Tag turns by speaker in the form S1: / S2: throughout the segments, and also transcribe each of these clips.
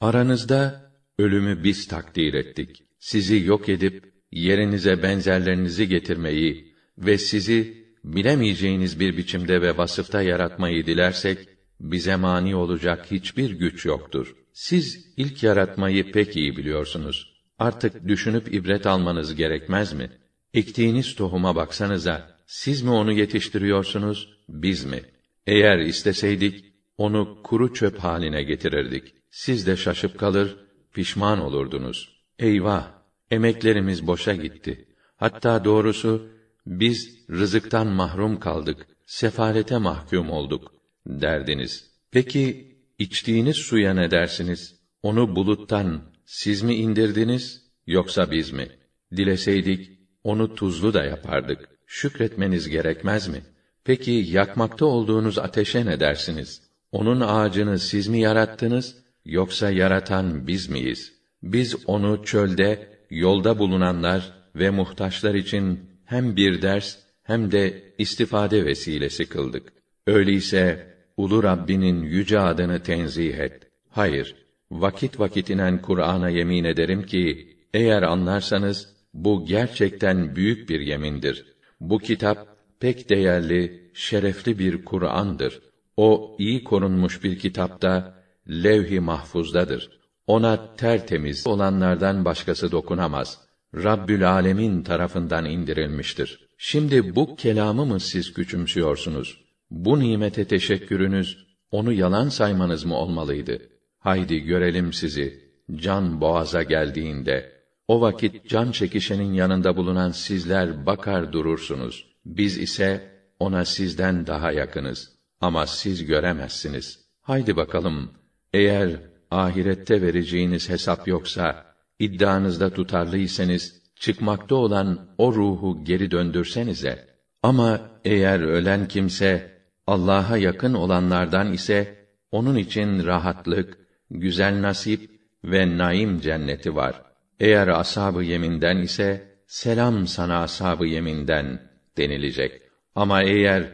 S1: Aranızda ölümü biz takdir ettik. Sizi yok edip yerinize benzerlerinizi getirmeyi ve sizi bilemeyeceğiniz bir biçimde ve vasıfta yaratmayı dilersek bize mani olacak hiçbir güç yoktur. Siz ilk yaratmayı pek iyi biliyorsunuz. Artık düşünüp ibret almanız gerekmez mi? Ektiğiniz tohuma baksanıza, siz mi onu yetiştiriyorsunuz, biz mi? Eğer isteseydik, onu kuru çöp haline getirirdik. Siz de şaşıp kalır, pişman olurdunuz. Eyvah! Emeklerimiz boşa gitti. Hatta doğrusu, biz rızıktan mahrum kaldık, sefalete mahkum olduk, derdiniz. Peki, içtiğiniz suya ne dersiniz? Onu buluttan siz mi indirdiniz, yoksa biz mi? Dileseydik, onu tuzlu da yapardık. Şükretmeniz gerekmez mi? Peki yakmakta olduğunuz ateşe ne dersiniz? Onun ağacını siz mi yarattınız yoksa yaratan biz miyiz? Biz onu çölde, yolda bulunanlar ve muhtaçlar için hem bir ders hem de istifade vesilesi kıldık. Öyleyse ulu Rabbinin yüce adını tenzih et. Hayır, vakit vakit inen Kur'an'a yemin ederim ki eğer anlarsanız bu gerçekten büyük bir yemindir. Bu kitap pek değerli, şerefli bir Kur'an'dır. O iyi korunmuş bir kitapta levh-i mahfuzdadır. Ona tertemiz olanlardan başkası dokunamaz. Rabbül Alemin tarafından indirilmiştir. Şimdi bu kelamı mı siz küçümsüyorsunuz? Bu nimete teşekkürünüz onu yalan saymanız mı olmalıydı? Haydi görelim sizi can boğaza geldiğinde. O vakit can çekişenin yanında bulunan sizler bakar durursunuz. Biz ise ona sizden daha yakınız. Ama siz göremezsiniz. Haydi bakalım, eğer ahirette vereceğiniz hesap yoksa, iddianızda tutarlıysanız, çıkmakta olan o ruhu geri döndürsenize. Ama eğer ölen kimse, Allah'a yakın olanlardan ise, onun için rahatlık, güzel nasip ve naim cenneti var. Eğer ashab-ı yeminden ise, selam sana ashab-ı yeminden denilecek. Ama eğer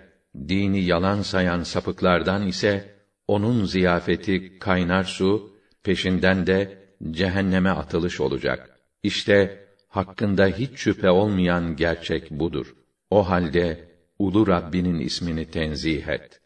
S1: dini yalan sayan sapıklardan ise onun ziyafeti kaynar su, peşinden de cehenneme atılış olacak. İşte hakkında hiç şüphe olmayan gerçek budur. O halde ulu Rabbinin ismini tenzih et.